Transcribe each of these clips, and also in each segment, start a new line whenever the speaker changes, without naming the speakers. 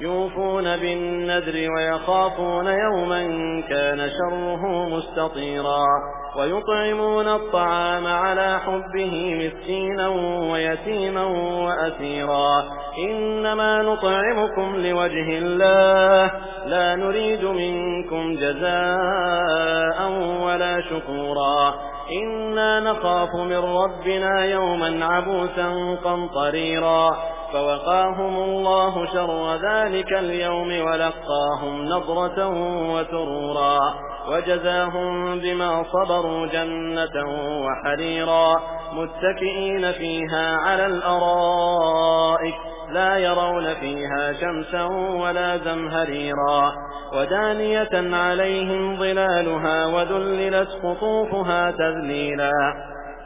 يوفون بالنذر ويخافون يوما كان شره مستطيرا ويطعمون الطعام على حبه مسكينا ويتيما وأسيرا إنما نطعمكم لوجه الله لا نريد منكم جزاء ولا شكورا إنا نخاف من ربنا يوما عبوسا قمطريرا فوقاهم الله شر ذلك اليوم ولقاهم نضرة وسرورا. وجزاهم بما صبروا جنة وحريرا. متكئين فيها على الأرائك لا يرون فيها شمسا ولا زمهريرا. ودانية عليهم ظلالها وذللت قطوفها تذليلا.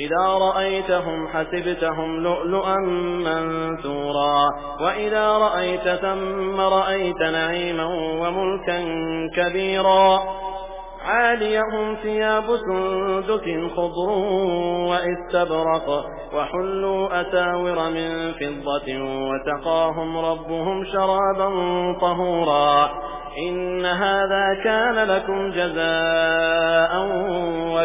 إذا رأيتهم حسبتهم لؤلؤا منثورا. وإذا رأيت ثم رأيت نعيما وملكا كبيرا. عاليهم ثياب سندس خضر وإستبرق وحلوا أساور من فضة وتقاهم ربهم شرابا طهورا. إن هذا كان لكم جزاء